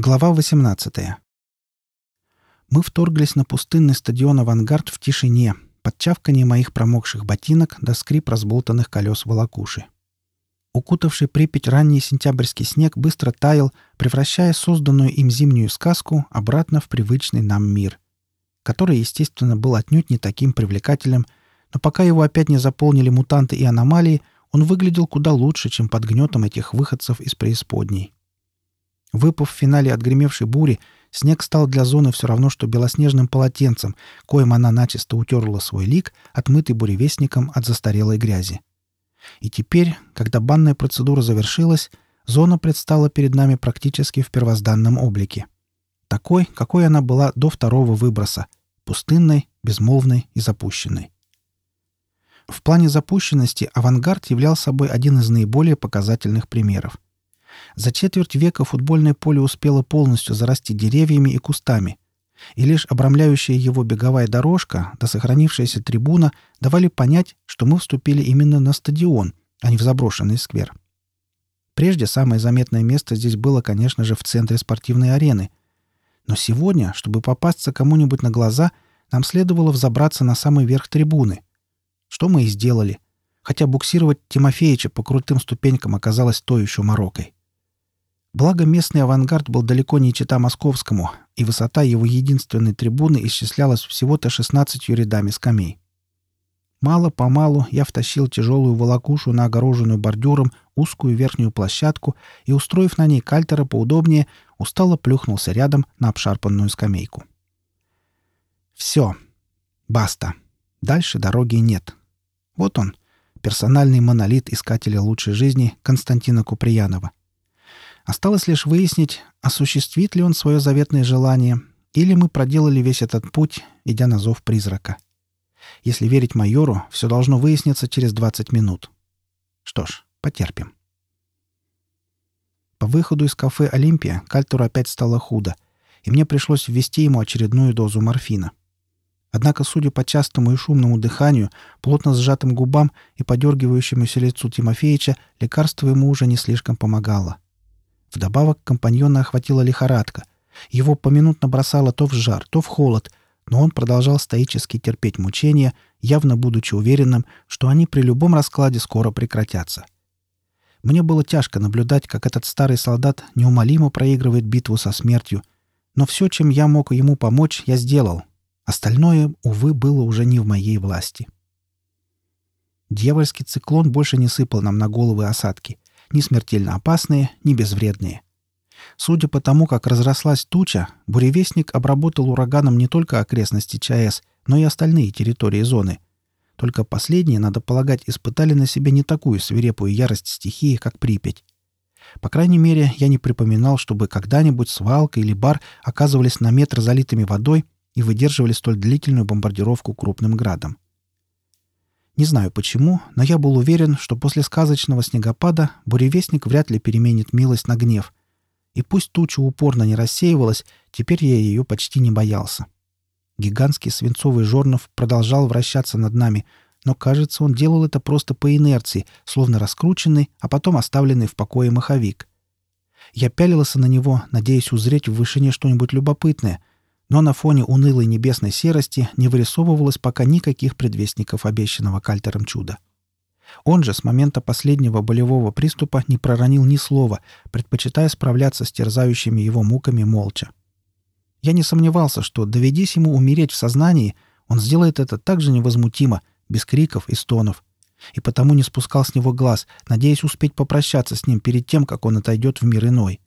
Глава 18. Мы вторглись на пустынный стадион «Авангард» в тишине, под чавканье моих промокших ботинок до скрип разболтанных колес волокуши. Укутавший Припять ранний сентябрьский снег быстро таял, превращая созданную им зимнюю сказку обратно в привычный нам мир, который, естественно, был отнюдь не таким привлекательным, но пока его опять не заполнили мутанты и аномалии, он выглядел куда лучше, чем под гнетом этих выходцев из преисподней. Выпав в финале отгремевшей бури, снег стал для зоны все равно, что белоснежным полотенцем, коим она начисто утерла свой лик, отмытый буревестником от застарелой грязи. И теперь, когда банная процедура завершилась, зона предстала перед нами практически в первозданном облике. Такой, какой она была до второго выброса — пустынной, безмолвной и запущенной. В плане запущенности авангард являл собой один из наиболее показательных примеров — за четверть века футбольное поле успело полностью зарасти деревьями и кустами, и лишь обрамляющая его беговая дорожка да сохранившаяся трибуна давали понять, что мы вступили именно на стадион, а не в заброшенный сквер. Прежде самое заметное место здесь было, конечно же, в центре спортивной арены. Но сегодня, чтобы попасться кому-нибудь на глаза, нам следовало взобраться на самый верх трибуны. Что мы и сделали. Хотя буксировать Тимофеича по крутым ступенькам оказалось той еще морокой. Благо местный авангард был далеко не чита московскому, и высота его единственной трибуны исчислялась всего-то 16 рядами скамей. Мало-помалу я втащил тяжелую волокушу на огороженную бордюром узкую верхнюю площадку и, устроив на ней кальтера поудобнее, устало плюхнулся рядом на обшарпанную скамейку. Все. Баста. Дальше дороги нет. Вот он, персональный монолит искателя лучшей жизни Константина Куприянова. Осталось лишь выяснить, осуществит ли он свое заветное желание, или мы проделали весь этот путь, идя на зов призрака. Если верить майору, все должно выясниться через 20 минут. Что ж, потерпим. По выходу из кафе «Олимпия» Кальтуру опять стало худо, и мне пришлось ввести ему очередную дозу морфина. Однако, судя по частому и шумному дыханию, плотно сжатым губам и подергивающемуся лицу Тимофеича, лекарство ему уже не слишком помогало — Вдобавок компаньона охватила лихорадка. Его поминутно бросало то в жар, то в холод, но он продолжал стоически терпеть мучения, явно будучи уверенным, что они при любом раскладе скоро прекратятся. Мне было тяжко наблюдать, как этот старый солдат неумолимо проигрывает битву со смертью, но все, чем я мог ему помочь, я сделал. Остальное, увы, было уже не в моей власти. Дьявольский циклон больше не сыпал нам на головы осадки ни смертельно опасные, ни безвредные. Судя по тому, как разрослась туча, буревестник обработал ураганом не только окрестности ЧАЭС, но и остальные территории зоны. Только последние, надо полагать, испытали на себе не такую свирепую ярость стихии, как Припять. По крайней мере, я не припоминал, чтобы когда-нибудь свалка или бар оказывались на метр залитыми водой и выдерживали столь длительную бомбардировку крупным градом. Не знаю почему, но я был уверен, что после сказочного снегопада буревестник вряд ли переменит милость на гнев. И пусть туча упорно не рассеивалась, теперь я ее почти не боялся. Гигантский свинцовый жорнов продолжал вращаться над нами, но, кажется, он делал это просто по инерции, словно раскрученный, а потом оставленный в покое маховик. Я пялился на него, надеясь узреть в вышине что-нибудь любопытное, но на фоне унылой небесной серости не вырисовывалось пока никаких предвестников обещанного кальтером чуда. Он же с момента последнего болевого приступа не проронил ни слова, предпочитая справляться с терзающими его муками молча. Я не сомневался, что, доведись ему умереть в сознании, он сделает это так же невозмутимо, без криков и стонов, и потому не спускал с него глаз, надеясь успеть попрощаться с ним перед тем, как он отойдет в мир иной.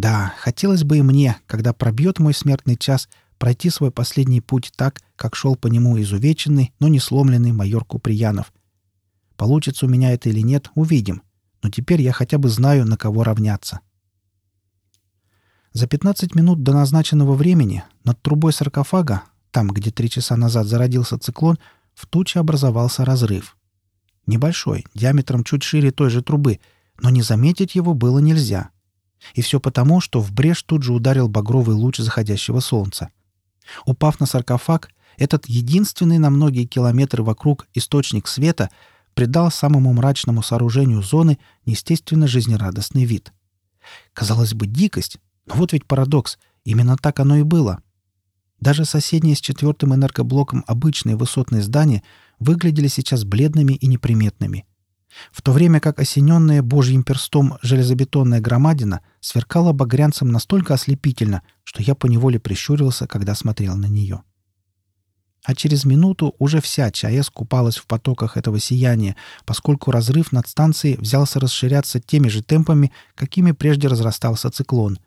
Да, хотелось бы и мне, когда пробьет мой смертный час, пройти свой последний путь так, как шел по нему изувеченный, но не сломленный майор Куприянов. Получится у меня это или нет, увидим. Но теперь я хотя бы знаю, на кого равняться. За 15 минут до назначенного времени над трубой саркофага, там, где три часа назад зародился циклон, в туче образовался разрыв. Небольшой, диаметром чуть шире той же трубы, но не заметить его было нельзя — и все потому, что в брешь тут же ударил багровый луч заходящего солнца. Упав на саркофаг, этот единственный на многие километры вокруг источник света придал самому мрачному сооружению зоны неестественно жизнерадостный вид. Казалось бы, дикость, Но вот ведь парадокс. Именно так оно и было. Даже соседние с четвертым энергоблоком обычные высотные здания выглядели сейчас бледными и неприметными. В то время как осененная божьим перстом железобетонная громадина сверкала багрянцем настолько ослепительно, что я поневоле прищурился, когда смотрел на нее. А через минуту уже вся ЧАЭС купалась в потоках этого сияния, поскольку разрыв над станцией взялся расширяться теми же темпами, какими прежде разрастался циклон.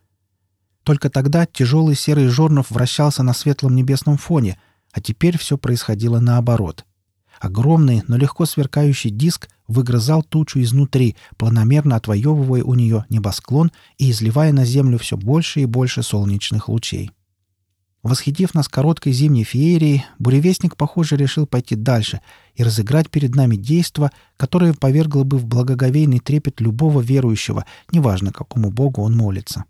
Только тогда тяжелый серый жорнов вращался на светлом небесном фоне, а теперь все происходило наоборот — Огромный, но легко сверкающий диск выгрызал тучу изнутри, планомерно отвоевывая у нее небосклон и изливая на Землю все больше и больше солнечных лучей. Восхитив нас короткой зимней феерией, буревестник, похоже, решил пойти дальше и разыграть перед нами действо, которое повергло бы в благоговейный трепет любого верующего, неважно, какому богу он молится.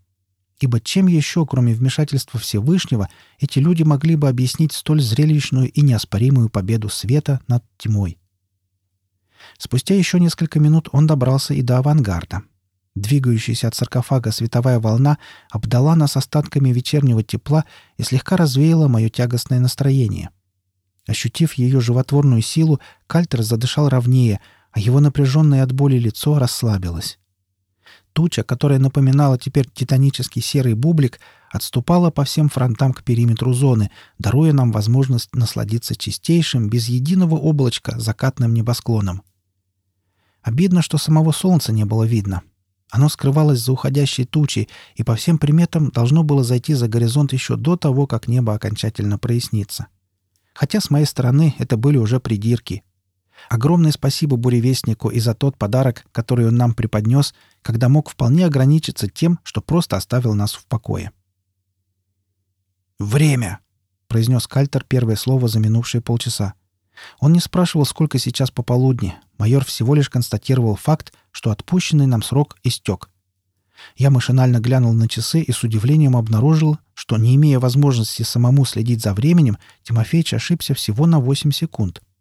Ибо чем еще, кроме вмешательства Всевышнего, эти люди могли бы объяснить столь зрелищную и неоспоримую победу света над тьмой? Спустя еще несколько минут он добрался и до авангарда. Двигающаяся от саркофага световая волна обдала нас остатками вечернего тепла и слегка развеяла мое тягостное настроение. Ощутив ее животворную силу, Кальтер задышал ровнее, а его напряженное от боли лицо расслабилось. Туча, которая напоминала теперь титанический серый бублик, отступала по всем фронтам к периметру зоны, даруя нам возможность насладиться чистейшим, без единого облачка, закатным небосклоном. Обидно, что самого солнца не было видно. Оно скрывалось за уходящей тучей и по всем приметам должно было зайти за горизонт еще до того, как небо окончательно прояснится. Хотя с моей стороны это были уже придирки — Огромное спасибо буревестнику и за тот подарок, который он нам преподнес, когда мог вполне ограничиться тем, что просто оставил нас в покое. «Время!» — произнес Кальтер первое слово за минувшие полчаса. Он не спрашивал, сколько сейчас пополудни. Майор всего лишь констатировал факт, что отпущенный нам срок истек. Я машинально глянул на часы и с удивлением обнаружил, что, не имея возможности самому следить за временем, Тимофеич ошибся всего на 8 секунд —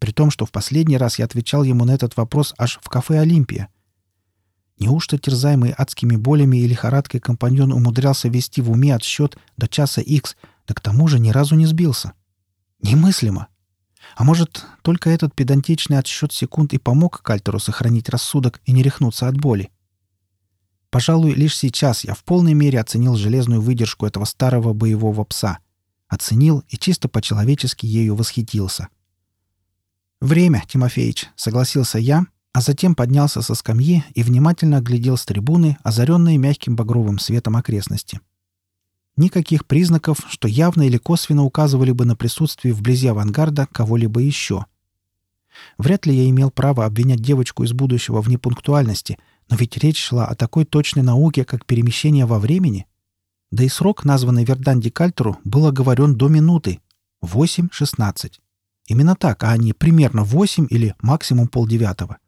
при том, что в последний раз я отвечал ему на этот вопрос аж в кафе «Олимпия». Неужто терзаемый адскими болями и лихорадкой компаньон умудрялся вести в уме отсчет до часа X, да к тому же ни разу не сбился? Немыслимо. А может, только этот педантичный отсчет секунд и помог Кальтеру сохранить рассудок и не рехнуться от боли? Пожалуй, лишь сейчас я в полной мере оценил железную выдержку этого старого боевого пса. Оценил и чисто по-человечески ею восхитился. — «Время, Тимофеич», — согласился я, а затем поднялся со скамьи и внимательно оглядел с трибуны, озаренные мягким багровым светом окрестности. Никаких признаков, что явно или косвенно указывали бы на присутствие вблизи авангарда кого-либо еще. Вряд ли я имел право обвинять девочку из будущего в непунктуальности, но ведь речь шла о такой точной науке, как перемещение во времени. Да и срок, названный Верданди Кальтеру, был оговорен до минуты — 8.16. Именно так, а не примерно восемь или максимум полдевятого.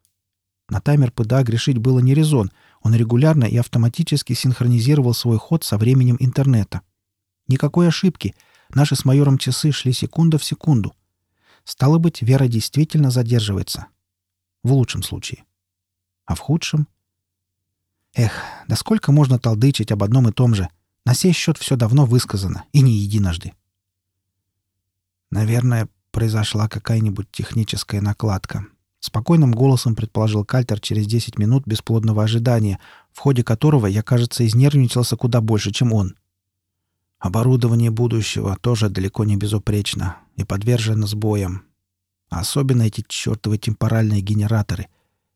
На таймер ПДА грешить было не резон. Он регулярно и автоматически синхронизировал свой ход со временем интернета. Никакой ошибки. Наши с майором часы шли секунда в секунду. Стало быть, Вера действительно задерживается. В лучшем случае. А в худшем? Эх, да сколько можно толдычить об одном и том же? На сей счет все давно высказано, и не единожды. Наверное, произошла какая-нибудь техническая накладка. Спокойным голосом предположил Кальтер через 10 минут бесплодного ожидания, в ходе которого я, кажется, изнервничался куда больше, чем он. Оборудование будущего тоже далеко не безупречно и подвержено сбоям. Особенно эти чертовы темпоральные генераторы,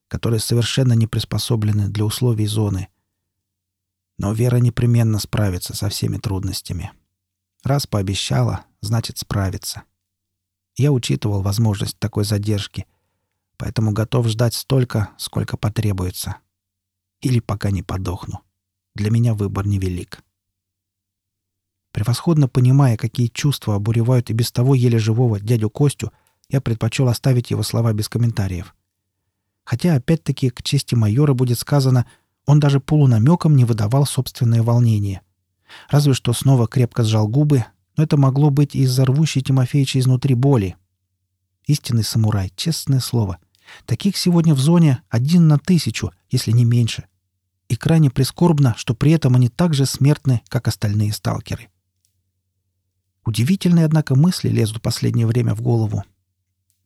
которые совершенно не приспособлены для условий зоны. Но Вера непременно справится со всеми трудностями. Раз пообещала, значит справится. — я учитывал возможность такой задержки, поэтому готов ждать столько, сколько потребуется. Или пока не подохну. Для меня выбор невелик. Превосходно понимая, какие чувства обуревают и без того еле живого дядю Костю, я предпочел оставить его слова без комментариев. Хотя, опять-таки, к чести майора будет сказано, он даже полунамеком не выдавал собственное волнение. Разве что снова крепко сжал губы, но это могло быть из-за рвущей Тимофеича изнутри боли. Истинный самурай, честное слово. Таких сегодня в зоне один на тысячу, если не меньше. И крайне прискорбно, что при этом они так же смертны, как остальные сталкеры. Удивительные, однако, мысли лезут последнее время в голову.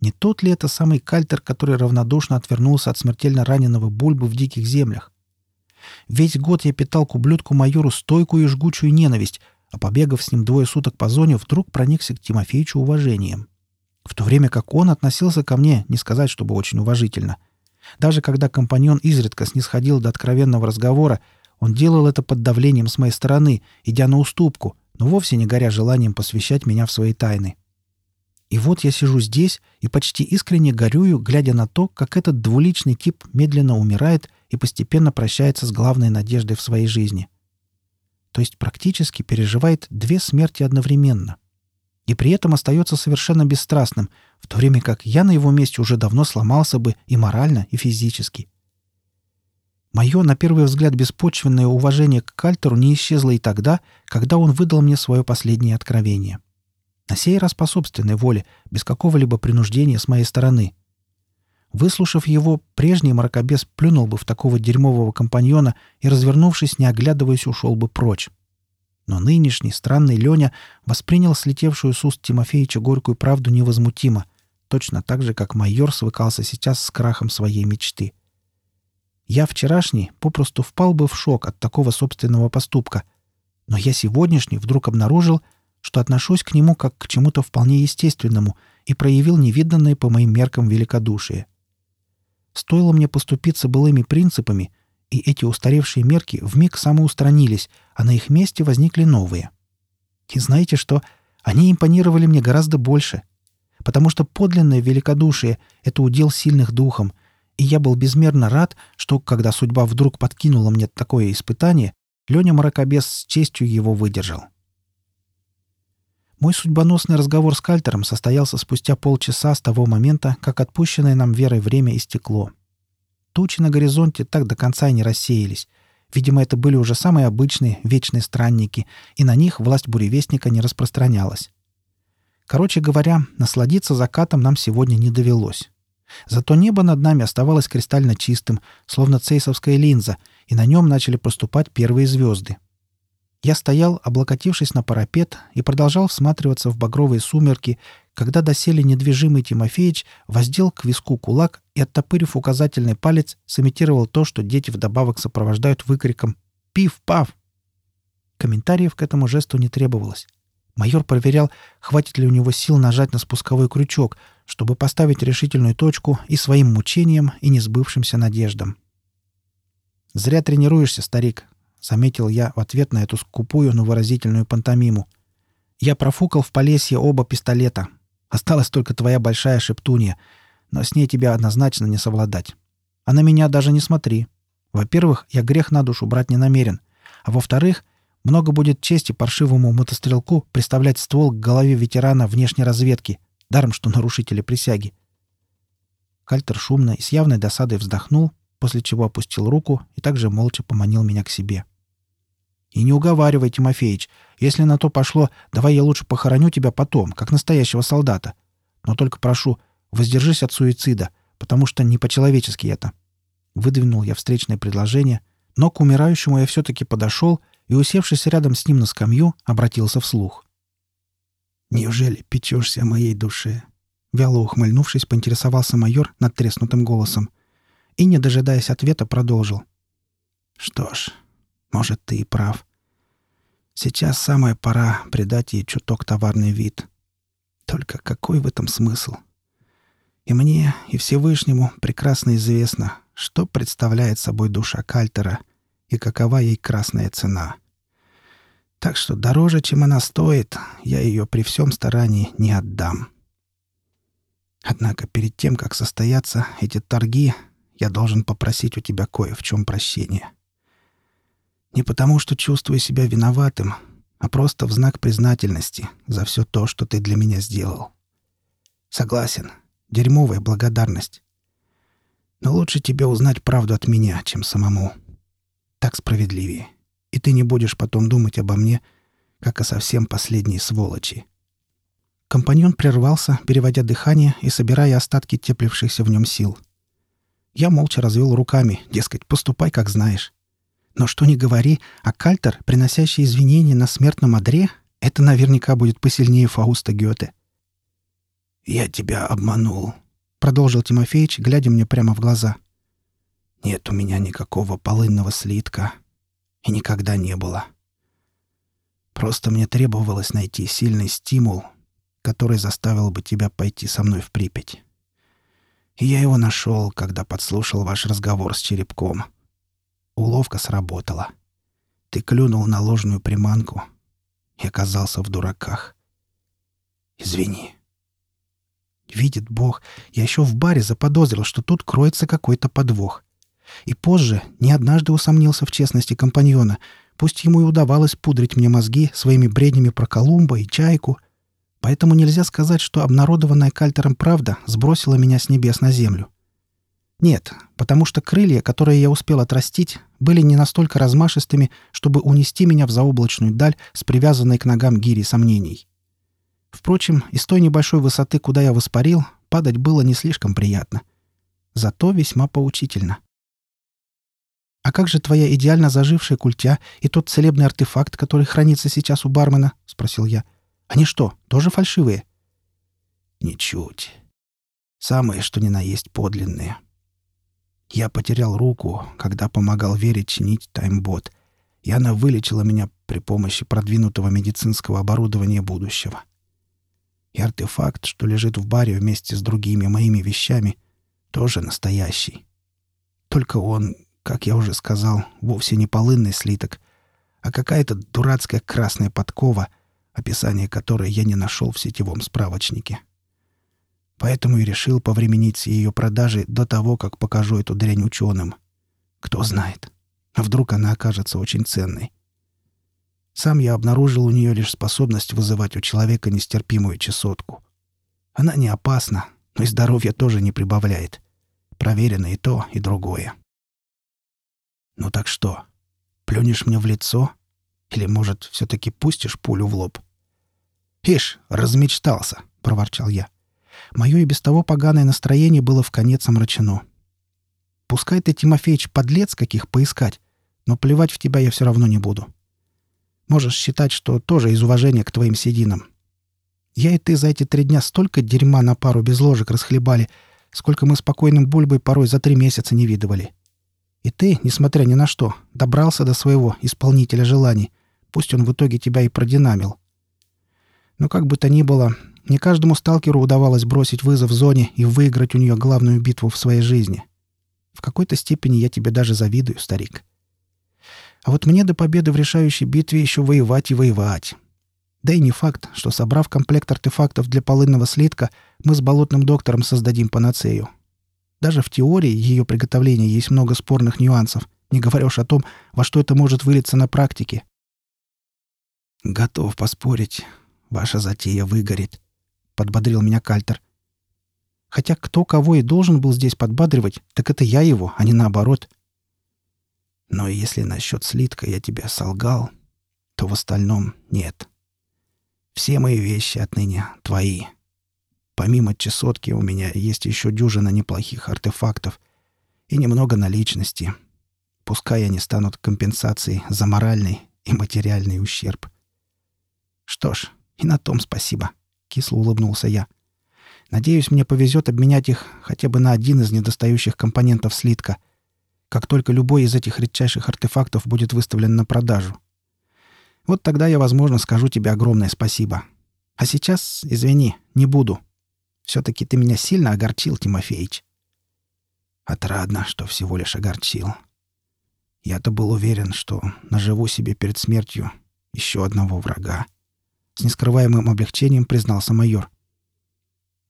Не тот ли это самый кальтер, который равнодушно отвернулся от смертельно раненого Бульбы в диких землях? Весь год я питал к ублюдку-майору стойкую и жгучую ненависть, а побегав с ним двое суток по зоне, вдруг проникся к Тимофеичу уважением. В то время как он относился ко мне, не сказать, чтобы очень уважительно. Даже когда компаньон изредка снисходил до откровенного разговора, он делал это под давлением с моей стороны, идя на уступку, но вовсе не горя желанием посвящать меня в свои тайны. И вот я сижу здесь и почти искренне горюю, глядя на то, как этот двуличный тип медленно умирает и постепенно прощается с главной надеждой в своей жизни. То есть практически переживает две смерти одновременно. И при этом остается совершенно бесстрастным, в то время как я на его месте уже давно сломался бы и морально, и физически. Мое, на первый взгляд, беспочвенное уважение к Кальтеру не исчезло и тогда, когда он выдал мне свое последнее откровение — на сей раз по собственной воле, без какого-либо принуждения с моей стороны. Выслушав его, прежний мракобес плюнул бы в такого дерьмового компаньона и, развернувшись, не оглядываясь, ушел бы прочь. Но нынешний странный Леня воспринял слетевшую с уст Тимофеича горькую правду невозмутимо, точно так же, как майор свыкался сейчас с крахом своей мечты. Я вчерашний попросту впал бы в шок от такого собственного поступка, но я сегодняшний вдруг обнаружил, что отношусь к нему как к чему-то вполне естественному и проявил невиданное по моим меркам великодушие. Стоило мне поступиться былыми принципами, и эти устаревшие мерки вмиг самоустранились, а на их месте возникли новые. И знаете что? Они импонировали мне гораздо больше, потому что подлинное великодушие — это удел сильных духом, и я был безмерно рад, что, когда судьба вдруг подкинула мне такое испытание, Леня Мракобес с честью его выдержал. Мой судьбоносный разговор с Кальтером состоялся спустя полчаса с того момента, как отпущенное нам верой время истекло. Тучи на горизонте так до конца и не рассеялись. Видимо, это были уже самые обычные вечные странники, и на них власть буревестника не распространялась. Короче говоря, насладиться закатом нам сегодня не довелось. Зато небо над нами оставалось кристально чистым, словно цейсовская линза, и на нем начали проступать первые звезды — я стоял, облокотившись на парапет, и продолжал всматриваться в багровые сумерки, когда доселе недвижимый Тимофеич воздел к виску кулак и, оттопырив указательный палец, сымитировал то, что дети вдобавок сопровождают выкриком «Пиф-паф!». Комментариев к этому жесту не требовалось. Майор проверял, хватит ли у него сил нажать на спусковой крючок, чтобы поставить решительную точку и своим мучениям, и несбывшимся надеждам. «Зря тренируешься, старик», — заметил я в ответ на эту скупую, но выразительную пантомиму. «Я профукал в Полесье оба пистолета. Осталась только твоя большая шептунья, но с ней тебя однозначно не совладать. А на меня даже не смотри. Во-первых, я грех на душу брать не намерен. А во-вторых, много будет чести паршивому мотострелку представлять ствол к голове ветерана внешней разведки, даром что нарушители присяги». Кальтер шумно и с явной досадой вздохнул, после чего опустил руку и также молча поманил меня к себе. И не уговаривай, Тимофеич. Если на то пошло, давай я лучше похороню тебя потом, как настоящего солдата. Но только прошу, воздержись от суицида, потому что не по-человечески это. Выдвинул я встречное предложение, но к умирающему я все-таки подошел и, усевшись рядом с ним на скамью, обратился вслух. «Неужели печешься о моей душе?» Вяло ухмыльнувшись, поинтересовался майор над треснутым голосом и, не дожидаясь ответа, продолжил. «Что ж, может, ты и прав. Сейчас самая пора придать ей чуток товарный вид. Только какой в этом смысл? И мне, и Всевышнему прекрасно известно, что представляет собой душа Кальтера и какова ей красная цена. Так что дороже, чем она стоит, я ее при всем старании не отдам. Однако перед тем, как состоятся эти торги, я должен попросить у тебя кое в чем прощения. Не потому, что чувствую себя виноватым, а просто в знак признательности за все то, что ты для меня сделал. Согласен, дерьмовая благодарность. Но лучше тебе узнать правду от меня, чем самому. Так справедливее. И ты не будешь потом думать обо мне, как о совсем последней сволочи. Компаньон прервался, переводя дыхание и собирая остатки теплившихся в нем сил. Я молча развел руками, дескать, поступай, как знаешь. Но что ни говори, а кальтер, приносящий извинения на смертном одре, это наверняка будет посильнее Фауста Гёте. «Я тебя обманул», — продолжил Тимофеич, глядя мне прямо в глаза. «Нет у меня никакого полынного слитка. И никогда не было. Просто мне требовалось найти сильный стимул, который заставил бы тебя пойти со мной в Припять. И я его нашел, когда подслушал ваш разговор с черепком. Уловка сработала. Ты клюнул на ложную приманку и оказался в дураках. Извини. Видит Бог, я еще в баре заподозрил, что тут кроется какой-то подвох. И позже не однажды усомнился в честности компаньона, пусть ему и удавалось пудрить мне мозги своими бреднями про Колумба и Чайку. Поэтому нельзя сказать, что обнародованная Кальтером правда сбросила меня с небес на землю. Нет, потому что крылья, которые я успел отрастить, были не настолько размашистыми, чтобы унести меня в заоблачную даль с привязанной к ногам гири сомнений. Впрочем, из той небольшой высоты, куда я воспарил, падать было не слишком приятно. Зато весьма поучительно. «А как же твоя идеально зажившая культя и тот целебный артефакт, который хранится сейчас у бармена?» — спросил я. «Они что, тоже фальшивые?» «Ничуть. Самые, что ни на есть, подлинные. Я потерял руку, когда помогал Вере чинить таймбот, и она вылечила меня при помощи продвинутого медицинского оборудования будущего. И артефакт, что лежит в баре вместе с другими моими вещами, тоже настоящий. Только он как я уже сказал, вовсе не полынный слиток, а какая-то дурацкая красная подкова, описание которой я не нашел в сетевом справочнике. Поэтому и решил повременить с ее продажей до того, как покажу эту дрянь ученым. Кто знает, а вдруг она окажется очень ценной. Сам я обнаружил у нее лишь способность вызывать у человека нестерпимую чесотку. Она не опасна, но и здоровья тоже не прибавляет. Проверено и то, и другое. «Ну так что, плюнешь мне в лицо? Или, может, все-таки пустишь пулю в лоб?» «Ишь, размечтался!» — проворчал я. Мое и без того поганое настроение было в конец омрачено. «Пускай ты, Тимофеич, подлец каких поискать, но плевать в тебя я все равно не буду. Можешь считать, что тоже из уважения к твоим сединам. Я и ты за эти три дня столько дерьма на пару без ложек расхлебали, сколько мы спокойным бульбой порой за три месяца не видывали. И ты, несмотря ни на что, добрался до своего исполнителя желаний, пусть он в итоге тебя и продинамил. Но как бы то ни было, не каждому сталкеру удавалось бросить вызов зоне и выиграть у нее главную битву в своей жизни. В какой-то степени я тебе даже завидую, старик. А вот мне до победы в решающей битве еще воевать и воевать. Да и не факт, что, собрав комплект артефактов для полынного слитка, мы с болотным доктором создадим панацею. Даже в теории ее приготовления есть много спорных нюансов, не говоря уж о том, во что это может вылиться на практике. «Готов поспорить. Ваша затея выгорит», — подбодрил меня Кальтер. Хотя кто кого и должен был здесь подбадривать, так это я его, а не наоборот. Но если насчет слитка я тебя солгал, то в остальном нет. Все мои вещи отныне твои. Помимо чесотки у меня есть еще дюжина неплохих артефактов и немного наличности. Пускай они станут компенсацией за моральный и материальный ущерб. Что ж, и на том спасибо, — кисло улыбнулся я. Надеюсь, мне повезет обменять их хотя бы на один из недостающих компонентов слитка, как только любой из этих редчайших артефактов будет выставлен на продажу. Вот тогда я, возможно, скажу тебе огромное спасибо. А сейчас, извини, не буду. Все-таки ты меня сильно огорчил, Тимофеич. Отрадно, что всего лишь огорчил. Я-то был уверен, что наживу себе перед смертью еще одного врага. С нескрываемым облегчением признался майор.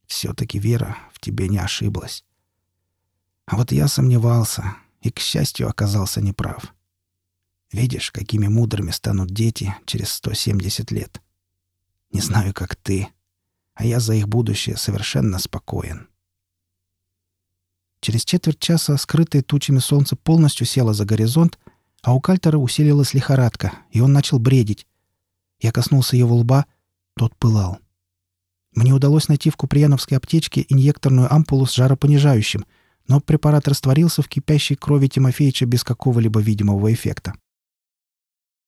Все-таки Вера в тебе не ошиблась. А вот я сомневался и, к счастью, оказался неправ. Видишь, какими мудрыми станут дети через 170 лет. Не знаю, как ты, а я за их будущее совершенно спокоен. Через четверть часа скрытое тучами солнце полностью село за горизонт, а у Кальтера усилилась лихорадка, и он начал бредить. Я коснулся его лба, тот пылал. Мне удалось найти в куприяновской аптечке инъекторную ампулу с жаропонижающим, но препарат растворился в кипящей крови Тимофеича без какого-либо видимого эффекта.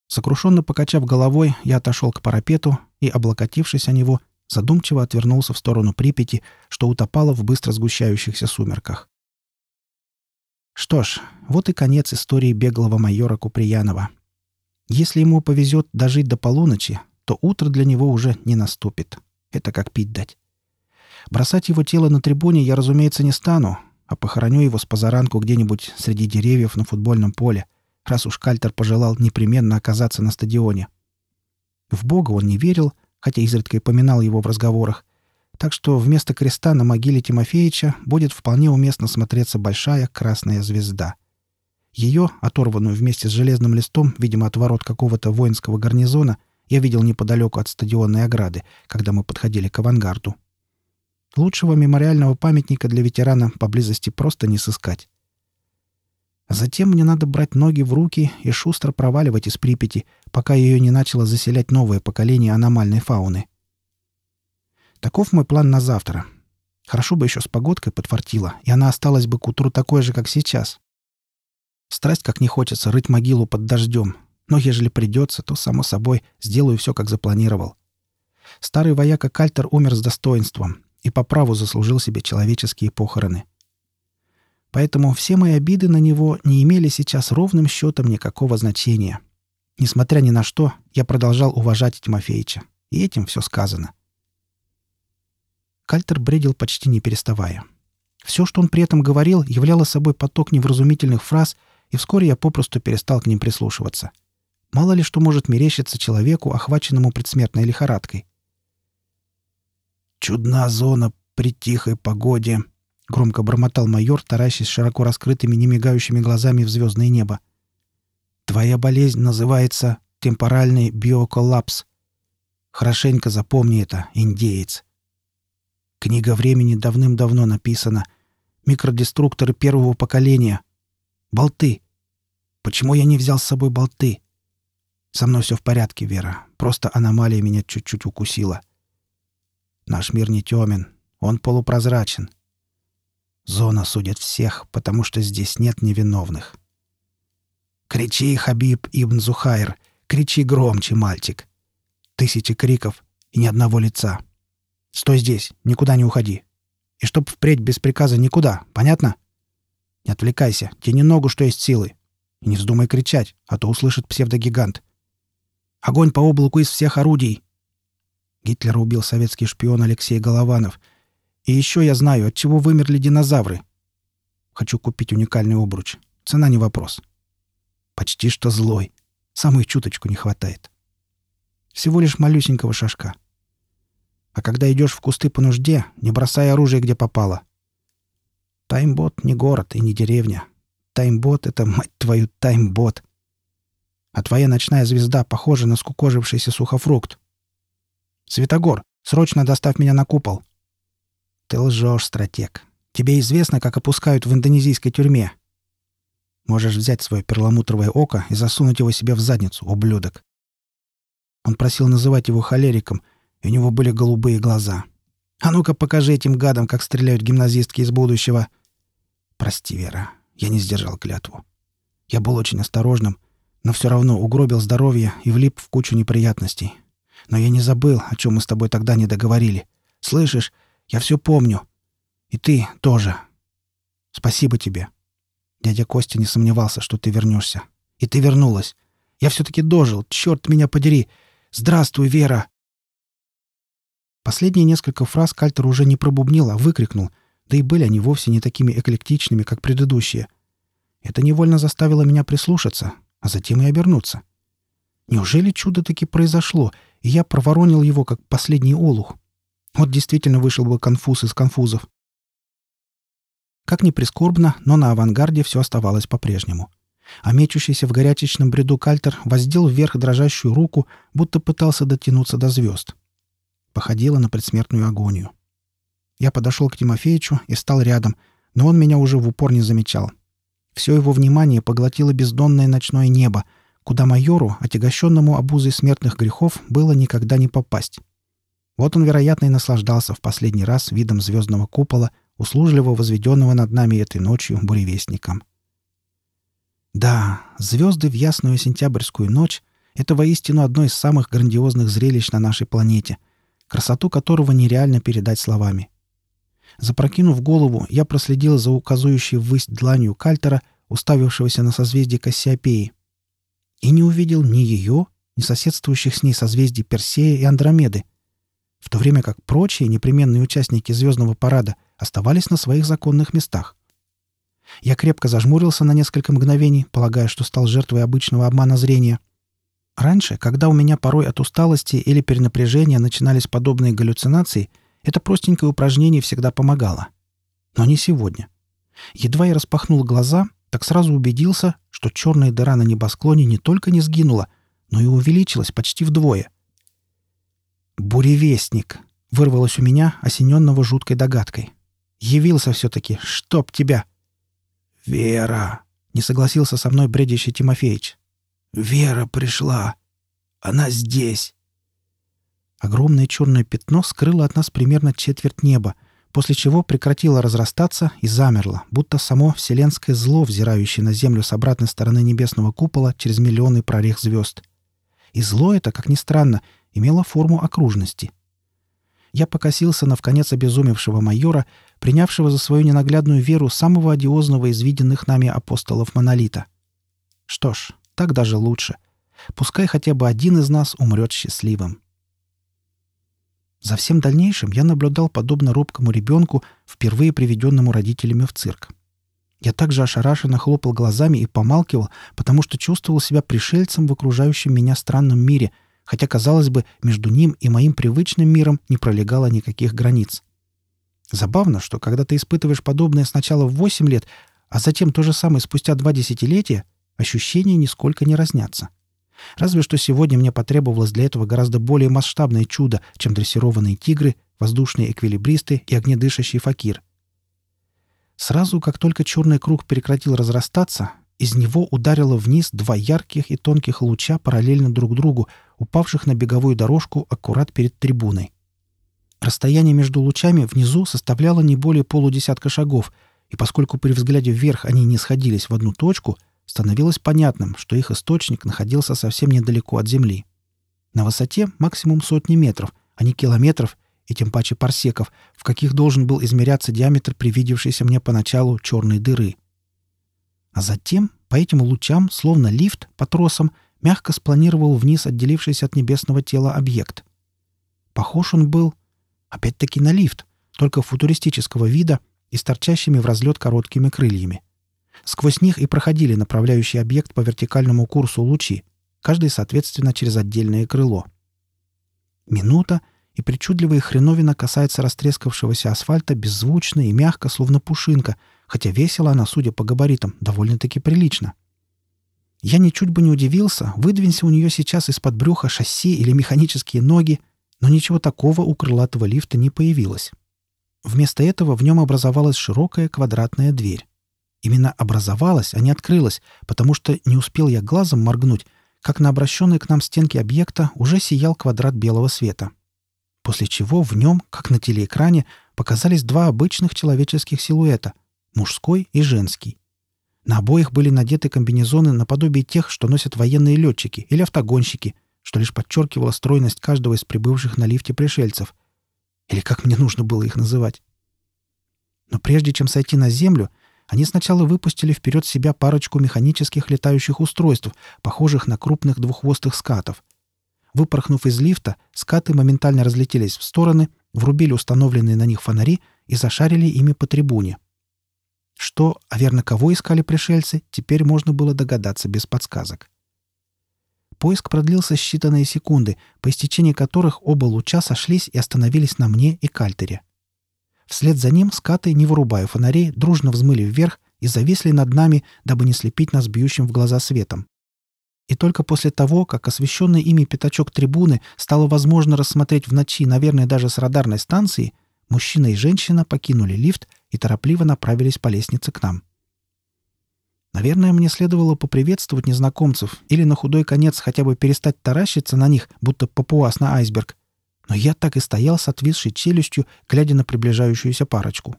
Сокрушенно покачав головой, я отошел к парапету и, облокотившись о него, задумчиво отвернулся в сторону Припяти, что утопало в быстро сгущающихся сумерках. Что ж, вот и конец истории беглого майора Куприянова. Если ему повезет дожить до полуночи, то утро для него уже не наступит. Это как пить дать. Бросать его тело на трибуне я, разумеется, не стану, а похороню его с позаранку где-нибудь среди деревьев на футбольном поле, раз уж Кальтер пожелал непременно оказаться на стадионе. В Бога он не верил, хотя изредка и поминал его в разговорах, так что вместо креста на могиле Тимофеича будет вполне уместно смотреться большая красная звезда. Ее, оторванную вместе с железным листом, видимо, от ворот какого-то воинского гарнизона, я видел неподалеку от стадионной ограды, когда мы подходили к авангарду. Лучшего мемориального памятника для ветерана поблизости просто не сыскать. Затем мне надо брать ноги в руки и шустро проваливать из Припяти, пока ее не начало заселять новое поколение аномальной фауны. Таков мой план на завтра. Хорошо бы еще с погодкой подфартило, и она осталась бы к утру такой же, как сейчас. Страсть как не хочется рыть могилу под дождем, но ежели придется, то, само собой, сделаю все, как запланировал. Старый вояка Кальтер умер с достоинством и по праву заслужил себе человеческие похороны. Поэтому все мои обиды на него не имели сейчас ровным счетом никакого значения. Несмотря ни на что, я продолжал уважать Тимофеича. И этим все сказано. Кальтер бредил почти не переставая. Все, что он при этом говорил, являло собой поток невразумительных фраз, и вскоре я попросту перестал к ним прислушиваться. Мало ли что может мерещиться человеку, охваченному предсмертной лихорадкой. «Чудна зона при тихой погоде», — громко бормотал майор, таращясь широко раскрытыми, немигающими глазами в звездное небо. «Твоя болезнь называется темпоральный биоколлапс. Хорошенько запомни это, индеец. Книга времени давным-давно написана. Микродеструкторы первого поколения. Болты. Почему я не взял с собой болты? Со мной все в порядке, Вера. Просто аномалия меня чуть-чуть укусила. Наш мир не темен. Он полупрозрачен. Зона судит всех, потому что здесь нет невиновных. Кричи, Хабиб Ибн Зухайр, кричи громче, мальчик. Тысячи криков и ни одного лица. Стой здесь, никуда не уходи. И чтоб впредь без приказа никуда, понятно? Не отвлекайся, тяни ногу, что есть силы. И не вздумай кричать, а то услышит псевдогигант. Огонь по облаку из всех орудий. Гитлера убил советский шпион Алексей Голованов — и еще я знаю, от чего вымерли динозавры. Хочу купить уникальный обруч. Цена не вопрос. Почти что злой. Самую чуточку не хватает. Всего лишь малюсенького шажка. А когда идешь в кусты по нужде, не бросай оружие, где попало. Таймбот не город и не деревня. Таймбот — это, мать твою, таймбот. А твоя ночная звезда похожа на скукожившийся сухофрукт. Светогор, срочно доставь меня на купол. «Ты лжешь, стратег. Тебе известно, как опускают в индонезийской тюрьме. Можешь взять свое перламутровое око и засунуть его себе в задницу, ублюдок». Он просил называть его холериком, и у него были голубые глаза. «А ну-ка покажи этим гадам, как стреляют гимназистки из будущего!» «Прости, Вера, я не сдержал клятву. Я был очень осторожным, но все равно угробил здоровье и влип в кучу неприятностей. Но я не забыл, о чем мы с тобой тогда не договорили. Слышишь, я все помню. И ты тоже. Спасибо тебе. Дядя Костя не сомневался, что ты вернешься. И ты вернулась. Я все-таки дожил. Черт меня подери. Здравствуй, Вера. Последние несколько фраз Кальтер уже не пробубнил, а выкрикнул. Да и были они вовсе не такими эклектичными, как предыдущие. Это невольно заставило меня прислушаться, а затем и обернуться. Неужели чудо таки произошло, и я проворонил его, как последний олух? Вот действительно вышел бы конфуз из конфузов. Как ни прискорбно, но на авангарде все оставалось по-прежнему. А мечущийся в горячечном бреду кальтер воздел вверх дрожащую руку, будто пытался дотянуться до звезд. Походило на предсмертную агонию. Я подошел к Тимофеичу и стал рядом, но он меня уже в упор не замечал. Все его внимание поглотило бездонное ночное небо, куда майору, отягощенному обузой смертных грехов, было никогда не попасть. Вот он, вероятно, и наслаждался в последний раз видом звездного купола, услужливо возведенного над нами этой ночью буревестником. Да, звезды в ясную сентябрьскую ночь — это воистину одно из самых грандиозных зрелищ на нашей планете, красоту которого нереально передать словами. Запрокинув голову, я проследил за указующей ввысь дланью кальтера, уставившегося на созвездие Кассиопеи, и не увидел ни ее, ни соседствующих с ней созвездий Персея и Андромеды, в то время как прочие непременные участники звездного парада оставались на своих законных местах. Я крепко зажмурился на несколько мгновений, полагая, что стал жертвой обычного обмана зрения. Раньше, когда у меня порой от усталости или перенапряжения начинались подобные галлюцинации, это простенькое упражнение всегда помогало. Но не сегодня. Едва я распахнул глаза, так сразу убедился, что черная дыра на небосклоне не только не сгинула, но и увеличилась почти вдвое. «Буревестник!» — вырвалось у меня, осененного жуткой догадкой. «Явился все-таки! Чтоб тебя!» «Вера!» — не согласился со мной бредящий Тимофеич. «Вера пришла! Она здесь!» Огромное черное пятно скрыло от нас примерно четверть неба, после чего прекратило разрастаться и замерло, будто само вселенское зло, взирающее на Землю с обратной стороны небесного купола через миллионы прорех звезд. И зло это, как ни странно, имело форму окружности — я покосился на вконец обезумевшего майора, принявшего за свою ненаглядную веру самого одиозного из виденных нами апостолов Монолита. Что ж, так даже лучше. Пускай хотя бы один из нас умрет счастливым. За всем дальнейшим я наблюдал подобно робкому ребенку, впервые приведенному родителями в цирк. Я также ошарашенно хлопал глазами и помалкивал, потому что чувствовал себя пришельцем в окружающем меня странном мире — хотя, казалось бы, между ним и моим привычным миром не пролегало никаких границ. Забавно, что когда ты испытываешь подобное сначала в 8 лет, а затем то же самое спустя два десятилетия, ощущения нисколько не разнятся. Разве что сегодня мне потребовалось для этого гораздо более масштабное чудо, чем дрессированные тигры, воздушные эквилибристы и огнедышащий факир. Сразу, как только черный круг прекратил разрастаться, из него ударило вниз два ярких и тонких луча параллельно друг другу, упавших на беговую дорожку аккурат перед трибуной. Расстояние между лучами внизу составляло не более полудесятка шагов, и поскольку при взгляде вверх они не сходились в одну точку, становилось понятным, что их источник находился совсем недалеко от Земли. На высоте максимум сотни метров, а не километров и тем паче парсеков, в каких должен был измеряться диаметр привидевшейся мне поначалу черной дыры. А затем по этим лучам, словно лифт по тросам, мягко спланировал вниз отделившийся от небесного тела объект. Похож он был, опять-таки, на лифт, только футуристического вида и с торчащими в разлет короткими крыльями. Сквозь них и проходили направляющий объект по вертикальному курсу лучи, каждый, соответственно, через отдельное крыло. Минута, и причудливая хреновина касается растрескавшегося асфальта беззвучно и мягко, словно пушинка, хотя весила она, судя по габаритам, довольно-таки прилично. Я ничуть бы не удивился, выдвинься у нее сейчас из-под брюха шасси или механические ноги, но ничего такого у крылатого лифта не появилось. Вместо этого в нем образовалась широкая квадратная дверь. Именно образовалась, а не открылась, потому что не успел я глазом моргнуть, как на обращенной к нам стенке объекта уже сиял квадрат белого света. После чего в нем, как на телеэкране, показались два обычных человеческих силуэта — мужской и женский. На обоих были надеты комбинезоны наподобие тех, что носят военные летчики или автогонщики, что лишь подчеркивало стройность каждого из прибывших на лифте пришельцев. Или как мне нужно было их называть. Но прежде чем сойти на землю, они сначала выпустили вперед себя парочку механических летающих устройств, похожих на крупных двуххвостых скатов. Выпорхнув из лифта, скаты моментально разлетелись в стороны, врубили установленные на них фонари и зашарили ими по трибуне. Что, а верно, кого искали пришельцы, теперь можно было догадаться без подсказок. Поиск продлился считанные секунды, по истечении которых оба луча сошлись и остановились на мне и кальтере. Вслед за ним скаты, не вырубая фонарей, дружно взмыли вверх и зависли над нами, дабы не слепить нас бьющим в глаза светом. И только после того, как освещенный ими пятачок трибуны стало возможно рассмотреть в ночи, наверное, даже с радарной станции, мужчина и женщина покинули лифт и торопливо направились по лестнице к нам. Наверное, мне следовало поприветствовать незнакомцев или на худой конец хотя бы перестать таращиться на них, будто папуас на айсберг. Но я так и стоял с отвисшей челюстью, глядя на приближающуюся парочку.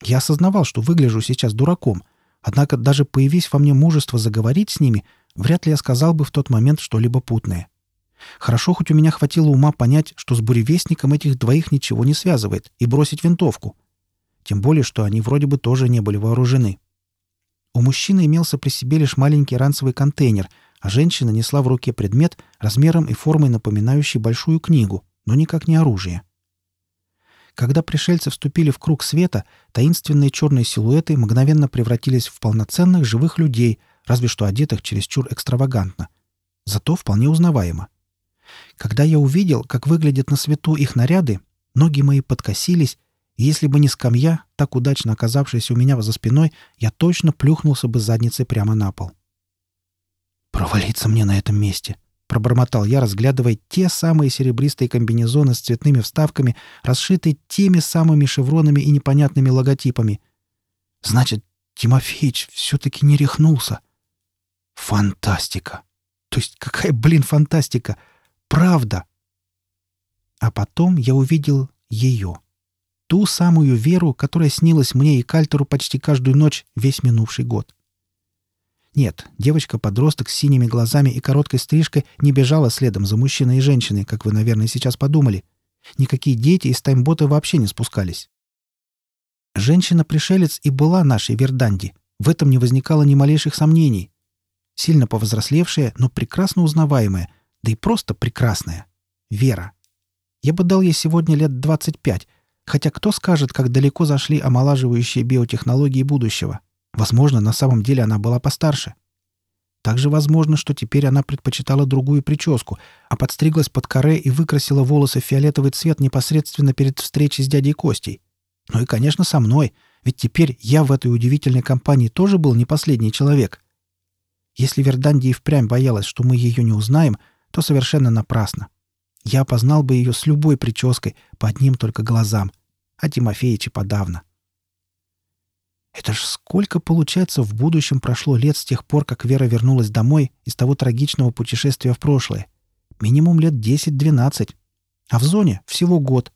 Я осознавал, что выгляжу сейчас дураком, однако даже появись во мне мужество заговорить с ними, вряд ли я сказал бы в тот момент что-либо путное. Хорошо, хоть у меня хватило ума понять, что с буревестником этих двоих ничего не связывает, и бросить винтовку. Тем более, что они вроде бы тоже не были вооружены. У мужчины имелся при себе лишь маленький ранцевый контейнер, а женщина несла в руке предмет размером и формой напоминающий большую книгу, но никак не оружие. Когда пришельцы вступили в круг света, таинственные черные силуэты мгновенно превратились в полноценных живых людей, разве что одетых чересчур экстравагантно. Зато вполне узнаваемо. Когда я увидел, как выглядят на свету их наряды, ноги мои подкосились, и если бы не скамья, так удачно оказавшаяся у меня за спиной, я точно плюхнулся бы задницей прямо на пол. «Провалиться мне на этом месте!» — пробормотал я, разглядывая те самые серебристые комбинезоны с цветными вставками, расшитые теми самыми шевронами и непонятными логотипами. «Значит, Тимофеич все-таки не рехнулся!» «Фантастика!» То есть какая, блин, фантастика! Правда! А потом я увидел ее. Ту самую Веру, которая снилась мне и Кальтеру почти каждую ночь весь минувший год. Нет, девочка-подросток с синими глазами и короткой стрижкой не бежала следом за мужчиной и женщиной, как вы, наверное, сейчас подумали. Никакие дети из таймбота вообще не спускались. Женщина-пришелец и была нашей Верданди. В этом не возникало ни малейших сомнений. Сильно повзрослевшая, но прекрасно узнаваемая, да и просто прекрасная. Вера. Я бы дал ей сегодня лет 25, хотя кто скажет, как далеко зашли омолаживающие биотехнологии будущего. Возможно, на самом деле она была постарше. Также возможно, что теперь она предпочитала другую прическу, а подстриглась под коре и выкрасила волосы в фиолетовый цвет непосредственно перед встречей с дядей Костей. Ну и, конечно, со мной, ведь теперь я в этой удивительной компании тоже был не последний человек. Если Верданди и впрямь боялась, что мы ее не узнаем, то совершенно напрасно. Я опознал бы ее с любой прической, по одним только глазам, а Тимофеича подавно. Это ж сколько, получается, в будущем прошло лет с тех пор, как Вера вернулась домой из того трагичного путешествия в прошлое. Минимум лет 10-12. А в зоне всего год.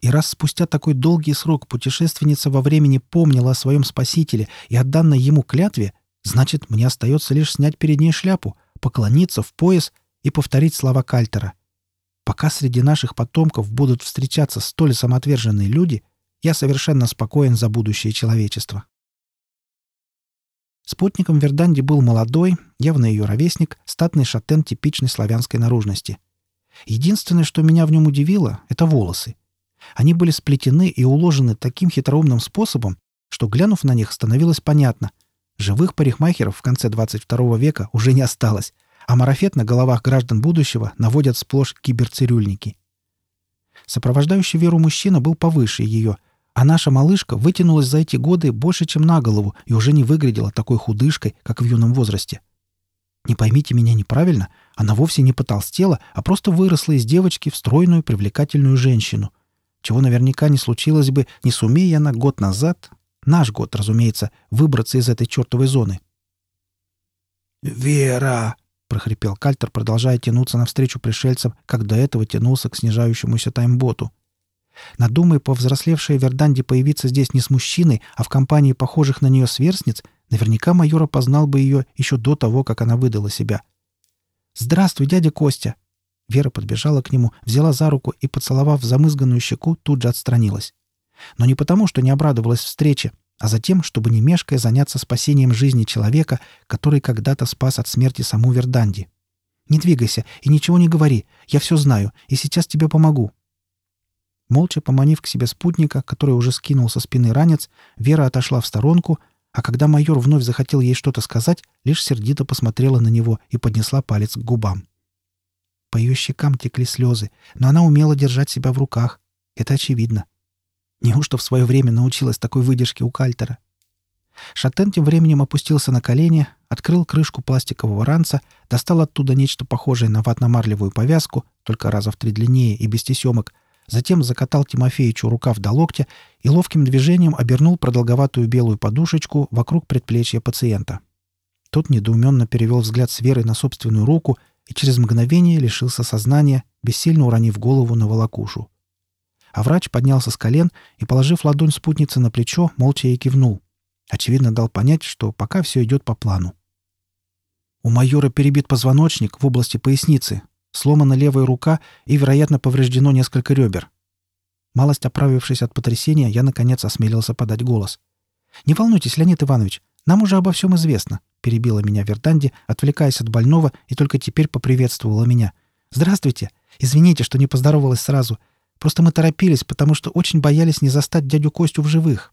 И раз спустя такой долгий срок путешественница во времени помнила о своем спасителе и отданной ему клятве, Значит, мне остается лишь снять перед ней шляпу, поклониться в пояс и повторить слова Кальтера. Пока среди наших потомков будут встречаться столь самоотверженные люди, я совершенно спокоен за будущее человечества. Спутником Верданди был молодой, явно ее ровесник, статный шатен типичной славянской наружности. Единственное, что меня в нем удивило, — это волосы. Они были сплетены и уложены таким хитроумным способом, что, глянув на них, становилось понятно — Живых парикмахеров в конце 22 века уже не осталось, а марафет на головах граждан будущего наводят сплошь киберцирюльники. Сопровождающий Веру мужчина был повыше ее, а наша малышка вытянулась за эти годы больше, чем на голову и уже не выглядела такой худышкой, как в юном возрасте. Не поймите меня неправильно, она вовсе не потолстела, а просто выросла из девочки в стройную привлекательную женщину, чего наверняка не случилось бы, не сумея она год назад Наш год, разумеется, выбраться из этой чертовой зоны. «Вера!» — прохрипел Кальтер, продолжая тянуться навстречу пришельцам, как до этого тянулся к снижающемуся таймботу. Надумай повзрослевшая Верданди появиться здесь не с мужчиной, а в компании похожих на нее сверстниц, наверняка майор опознал бы ее еще до того, как она выдала себя. «Здравствуй, дядя Костя!» Вера подбежала к нему, взяла за руку и, поцеловав замызганную щеку, тут же отстранилась. Но не потому, что не обрадовалась встрече, а за тем, чтобы не мешкая заняться спасением жизни человека, который когда-то спас от смерти саму Верданди. «Не двигайся и ничего не говори. Я все знаю, и сейчас тебе помогу». Молча поманив к себе спутника, который уже скинул со спины ранец, Вера отошла в сторонку, а когда майор вновь захотел ей что-то сказать, лишь сердито посмотрела на него и поднесла палец к губам. По ее щекам текли слезы, но она умела держать себя в руках. Это очевидно. Неужто в свое время научилась такой выдержке у Кальтера? Шатен тем временем опустился на колени, открыл крышку пластикового ранца, достал оттуда нечто похожее на ватно-марлевую повязку, только раза в три длиннее и без тесемок, затем закатал Тимофеичу рукав до локтя и ловким движением обернул продолговатую белую подушечку вокруг предплечья пациента. Тот недоуменно перевел взгляд с Веры на собственную руку и через мгновение лишился сознания, бессильно уронив голову на волокушу. А врач поднялся с колен и, положив ладонь спутницы на плечо, молча ей кивнул. Очевидно, дал понять, что пока все идет по плану. У майора перебит позвоночник в области поясницы, сломана левая рука и, вероятно, повреждено несколько ребер. Малость оправившись от потрясения, я, наконец, осмелился подать голос. «Не волнуйтесь, Леонид Иванович, нам уже обо всем известно», — перебила меня Верданди, отвлекаясь от больного, и только теперь поприветствовала меня. «Здравствуйте! Извините, что не поздоровалась сразу. Просто мы торопились, потому что очень боялись не застать дядю Костю в живых.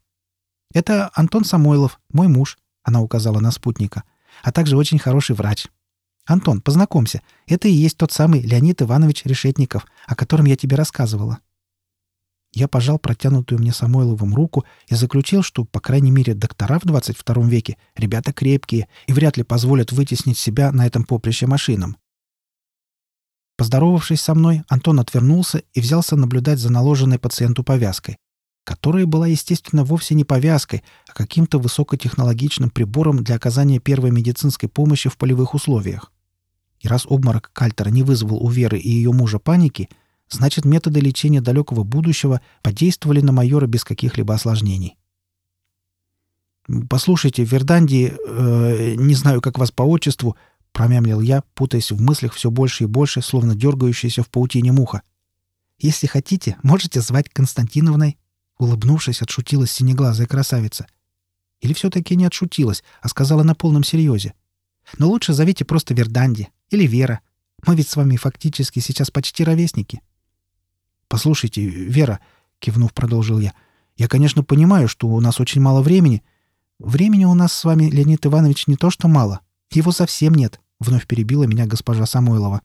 Это Антон Самойлов, мой муж», — она указала на спутника, «а также очень хороший врач. Антон, познакомься, это и есть тот самый Леонид Иванович Решетников, о котором я тебе рассказывала». Я пожал протянутую мне Самойловым руку и заключил, что, по крайней мере, доктора в 22 веке ребята крепкие и вряд ли позволят вытеснить себя на этом поприще машинам. Поздоровавшись со мной, Антон отвернулся и взялся наблюдать за наложенной пациенту повязкой, которая была, естественно, вовсе не повязкой, а каким-то высокотехнологичным прибором для оказания первой медицинской помощи в полевых условиях. И раз обморок Кальтера не вызвал у Веры и ее мужа паники — Значит, методы лечения далекого будущего подействовали на майора без каких-либо осложнений. «Послушайте, Верданди, э, не знаю, как вас по отчеству», — промямлил я, путаясь в мыслях все больше и больше, словно дергающаяся в паутине муха. «Если хотите, можете звать Константиновной», — улыбнувшись, отшутилась синеглазая красавица. Или все-таки не отшутилась, а сказала на полном серьезе. «Но лучше зовите просто Верданди или Вера. Мы ведь с вами фактически сейчас почти ровесники». «Послушайте, Вера», — кивнув, продолжил я, — «я, конечно, понимаю, что у нас очень мало времени». «Времени у нас с вами, Леонид Иванович, не то что мало. Его совсем нет», — вновь перебила меня госпожа Самойлова.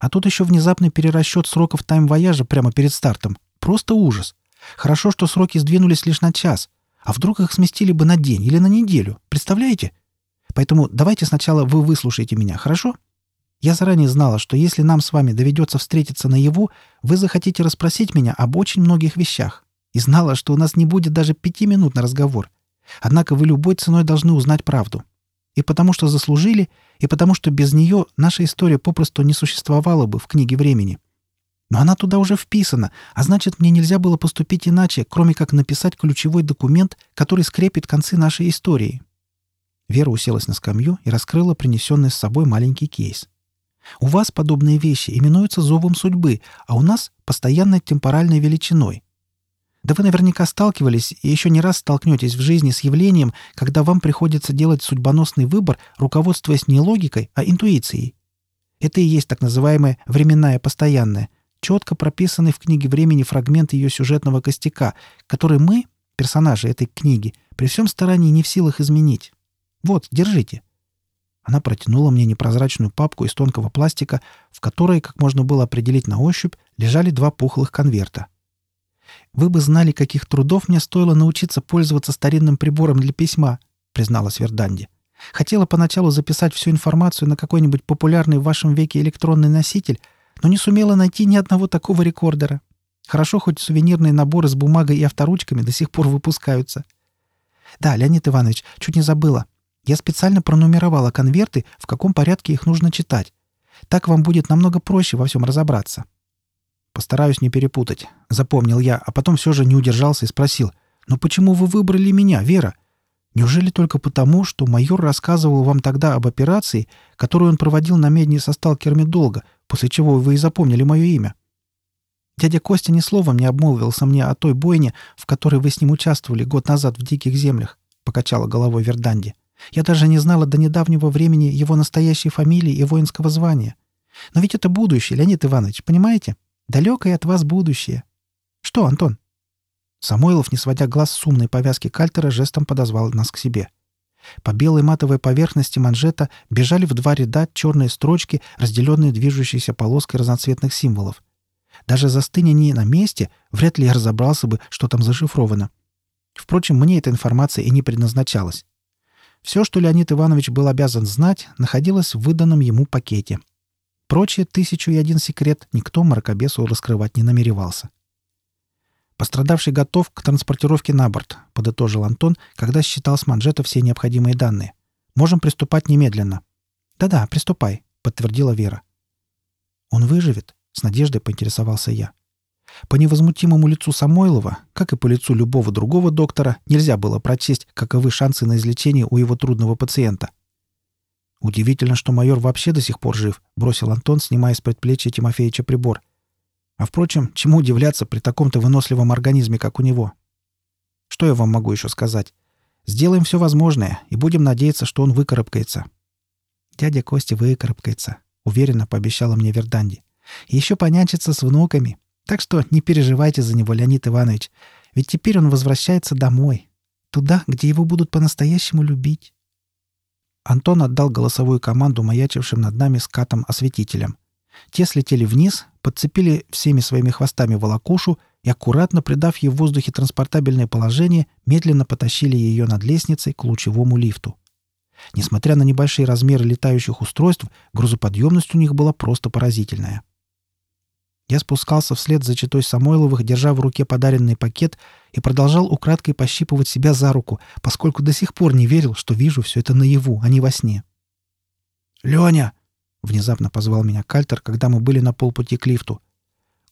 «А тут еще внезапный перерасчет сроков тайм-вояжа прямо перед стартом. Просто ужас. Хорошо, что сроки сдвинулись лишь на час. А вдруг их сместили бы на день или на неделю? Представляете? Поэтому давайте сначала вы выслушаете меня, хорошо?» Я заранее знала, что если нам с вами доведется встретиться наяву, вы захотите расспросить меня об очень многих вещах. И знала, что у нас не будет даже пяти минут на разговор. Однако вы любой ценой должны узнать правду. И потому что заслужили, и потому что без нее наша история попросту не существовала бы в книге времени. Но она туда уже вписана, а значит, мне нельзя было поступить иначе, кроме как написать ключевой документ, который скрепит концы нашей истории. Вера уселась на скамью и раскрыла принесенный с собой маленький кейс. У вас подобные вещи именуются зовом судьбы, а у нас — постоянной темпоральной величиной. Да вы наверняка сталкивались и еще не раз столкнетесь в жизни с явлением, когда вам приходится делать судьбоносный выбор, руководствуясь не логикой, а интуицией. Это и есть так называемая временная постоянная, четко прописанный в книге времени фрагмент ее сюжетного костяка, который мы, персонажи этой книги, при всем старании не в силах изменить. Вот, держите. Она протянула мне непрозрачную папку из тонкого пластика, в которой, как можно было определить на ощупь, лежали два пухлых конверта. «Вы бы знали, каких трудов мне стоило научиться пользоваться старинным прибором для письма», — призналась Верданди. «Хотела поначалу записать всю информацию на какой-нибудь популярный в вашем веке электронный носитель, но не сумела найти ни одного такого рекордера. Хорошо, хоть сувенирные наборы с бумагой и авторучками до сих пор выпускаются». «Да, Леонид Иванович, чуть не забыла. Я специально пронумеровала конверты, в каком порядке их нужно читать. Так вам будет намного проще во всем разобраться. Постараюсь не перепутать, запомнил я, а потом все же не удержался и спросил, «Но почему вы выбрали меня, Вера? Неужели только потому, что майор рассказывал вам тогда об операции, которую он проводил на медне со сталкерами долго, после чего вы и запомнили мое имя?» Дядя Костя ни словом не обмолвился мне о той бойне, в которой вы с ним участвовали год назад в диких землях, — покачала головой Верданди. Я даже не знала до недавнего времени его настоящей фамилии и воинского звания. Но ведь это будущее, Леонид Иванович, понимаете? Далекое от вас будущее. Что, Антон?» Самойлов, не сводя глаз с умной повязки кальтера, жестом подозвал нас к себе. По белой матовой поверхности манжета бежали в два ряда черные строчки, разделенные движущейся полоской разноцветных символов. Даже застынь они на месте, вряд ли я разобрался бы, что там зашифровано. Впрочем, мне эта информация и не предназначалась. Все, что Леонид Иванович был обязан знать, находилось в выданном ему пакете. Прочее «Тысячу и один секрет» никто мракобесу раскрывать не намеревался. «Пострадавший готов к транспортировке на борт», — подытожил Антон, когда считал с манжета все необходимые данные. «Можем приступать немедленно». «Да-да, приступай», — подтвердила Вера. «Он выживет?» — с надеждой поинтересовался я. По невозмутимому лицу Самойлова, как и по лицу любого другого доктора, нельзя было прочесть, каковы шансы на излечение у его трудного пациента. «Удивительно, что майор вообще до сих пор жив», — бросил Антон, снимая с предплечья Тимофеевича прибор. «А впрочем, чему удивляться при таком-то выносливом организме, как у него? Что я вам могу еще сказать? Сделаем все возможное и будем надеяться, что он выкарабкается». «Дядя Костя выкарабкается», — уверенно пообещала мне Верданди. «И еще понянчится с внуками. Так что не переживайте за него, Леонид Иванович, ведь теперь он возвращается домой, туда, где его будут по-настоящему любить». Антон отдал голосовую команду маячившим над нами скатом-осветителям. Те слетели вниз, подцепили всеми своими хвостами волокушу и, аккуратно придав ей в воздухе транспортабельное положение, медленно потащили ее над лестницей к лучевому лифту. Несмотря на небольшие размеры летающих устройств, грузоподъемность у них была просто поразительная. Я спускался вслед за читой Самойловых, держа в руке подаренный пакет, и продолжал украдкой пощипывать себя за руку, поскольку до сих пор не верил, что вижу все это наяву, а не во сне. «Леня!» — внезапно позвал меня Кальтер, когда мы были на полпути к лифту.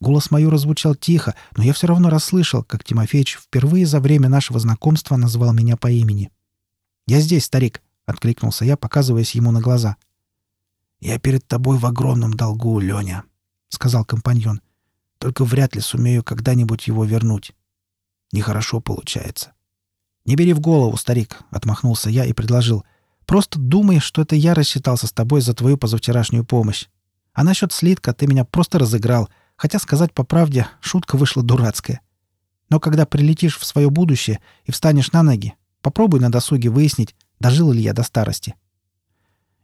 Голос майора звучал тихо, но я все равно расслышал, как Тимофеич впервые за время нашего знакомства назвал меня по имени. «Я здесь, старик!» — откликнулся я, показываясь ему на глаза. «Я перед тобой в огромном долгу, Леня», — сказал компаньон. «Только вряд ли сумею когда-нибудь его вернуть. Нехорошо получается». «Не бери в голову, старик», — отмахнулся я и предложил. «Просто думай, что это я рассчитался с тобой за твою позавчерашнюю помощь. А насчет слитка ты меня просто разыграл, хотя, сказать по правде, шутка вышла дурацкая. Но когда прилетишь в свое будущее и встанешь на ноги, попробуй на досуге выяснить, дожил ли я до старости.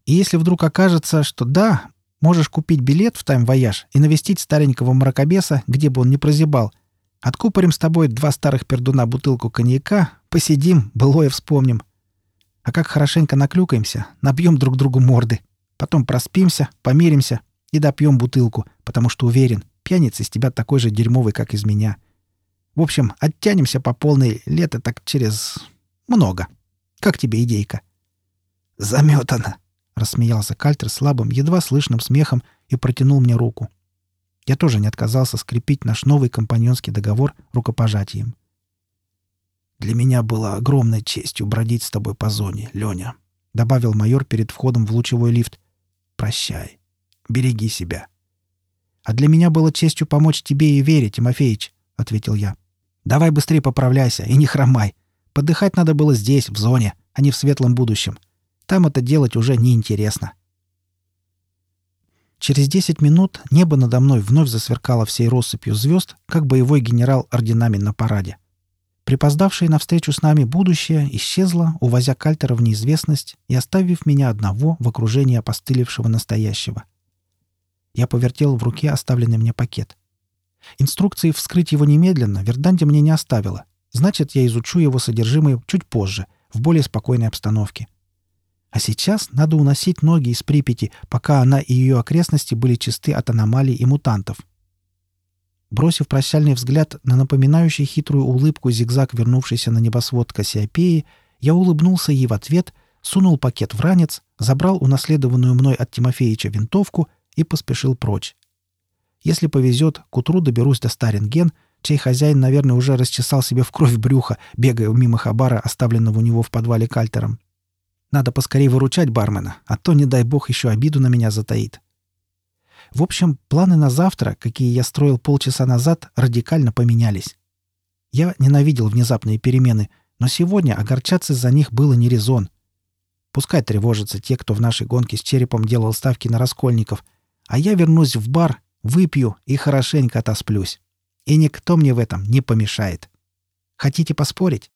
И если вдруг окажется, что да, можешь купить билет в тайм-вояж и навестить старенького мракобеса, где бы он ни прозябал, откупорим с тобой два старых пердуна бутылку коньяка, посидим, былое вспомним. А как хорошенько наклюкаемся, набьем друг другу морды. Потом проспимся, помиримся и допьем бутылку, потому что уверен, пьяница из тебя такой же дерьмовый, как из меня. В общем, оттянемся по полной лето так через... много. Как тебе идейка?» «Заметано!» — рассмеялся Кальтер слабым, едва слышным смехом и протянул мне руку. Я тоже не отказался скрепить наш новый компаньонский договор рукопожатием. «Для меня было огромной честью бродить с тобой по зоне, Леня», — добавил майор перед входом в лучевой лифт. «Прощай. Береги себя». «А для меня было честью помочь тебе и Вере, Тимофеич», — ответил я. «Давай быстрее поправляйся и не хромай. Подыхать надо было здесь, в зоне, а не в светлом будущем. Там это делать уже неинтересно. Через десять минут небо надо мной вновь засверкало всей россыпью звезд, как боевой генерал орденами на параде. Припоздавшее навстречу с нами будущее исчезло, увозя Кальтера в неизвестность и оставив меня одного в окружении опостылевшего настоящего. Я повертел в руке оставленный мне пакет. Инструкции вскрыть его немедленно Верданди мне не оставила, Значит, я изучу его содержимое чуть позже, в более спокойной обстановке. А сейчас надо уносить ноги из Припяти, пока она и ее окрестности были чисты от аномалий и мутантов. Бросив прощальный взгляд на напоминающий хитрую улыбку зигзаг вернувшийся на небосвод Кассиопеи, я улыбнулся ей в ответ, сунул пакет в ранец, забрал унаследованную мной от Тимофеича винтовку и поспешил прочь. Если повезет, к утру доберусь до Старинген — чей хозяин, наверное, уже расчесал себе в кровь брюха, бегая мимо хабара, оставленного у него в подвале кальтером. Надо поскорее выручать бармена, а то, не дай бог, еще обиду на меня затаит. В общем, планы на завтра, какие я строил полчаса назад, радикально поменялись. Я ненавидел внезапные перемены, но сегодня огорчаться за них было не резон. Пускай тревожатся те, кто в нашей гонке с черепом делал ставки на раскольников, а я вернусь в бар, выпью и хорошенько отосплюсь и никто мне в этом не помешает. Хотите поспорить?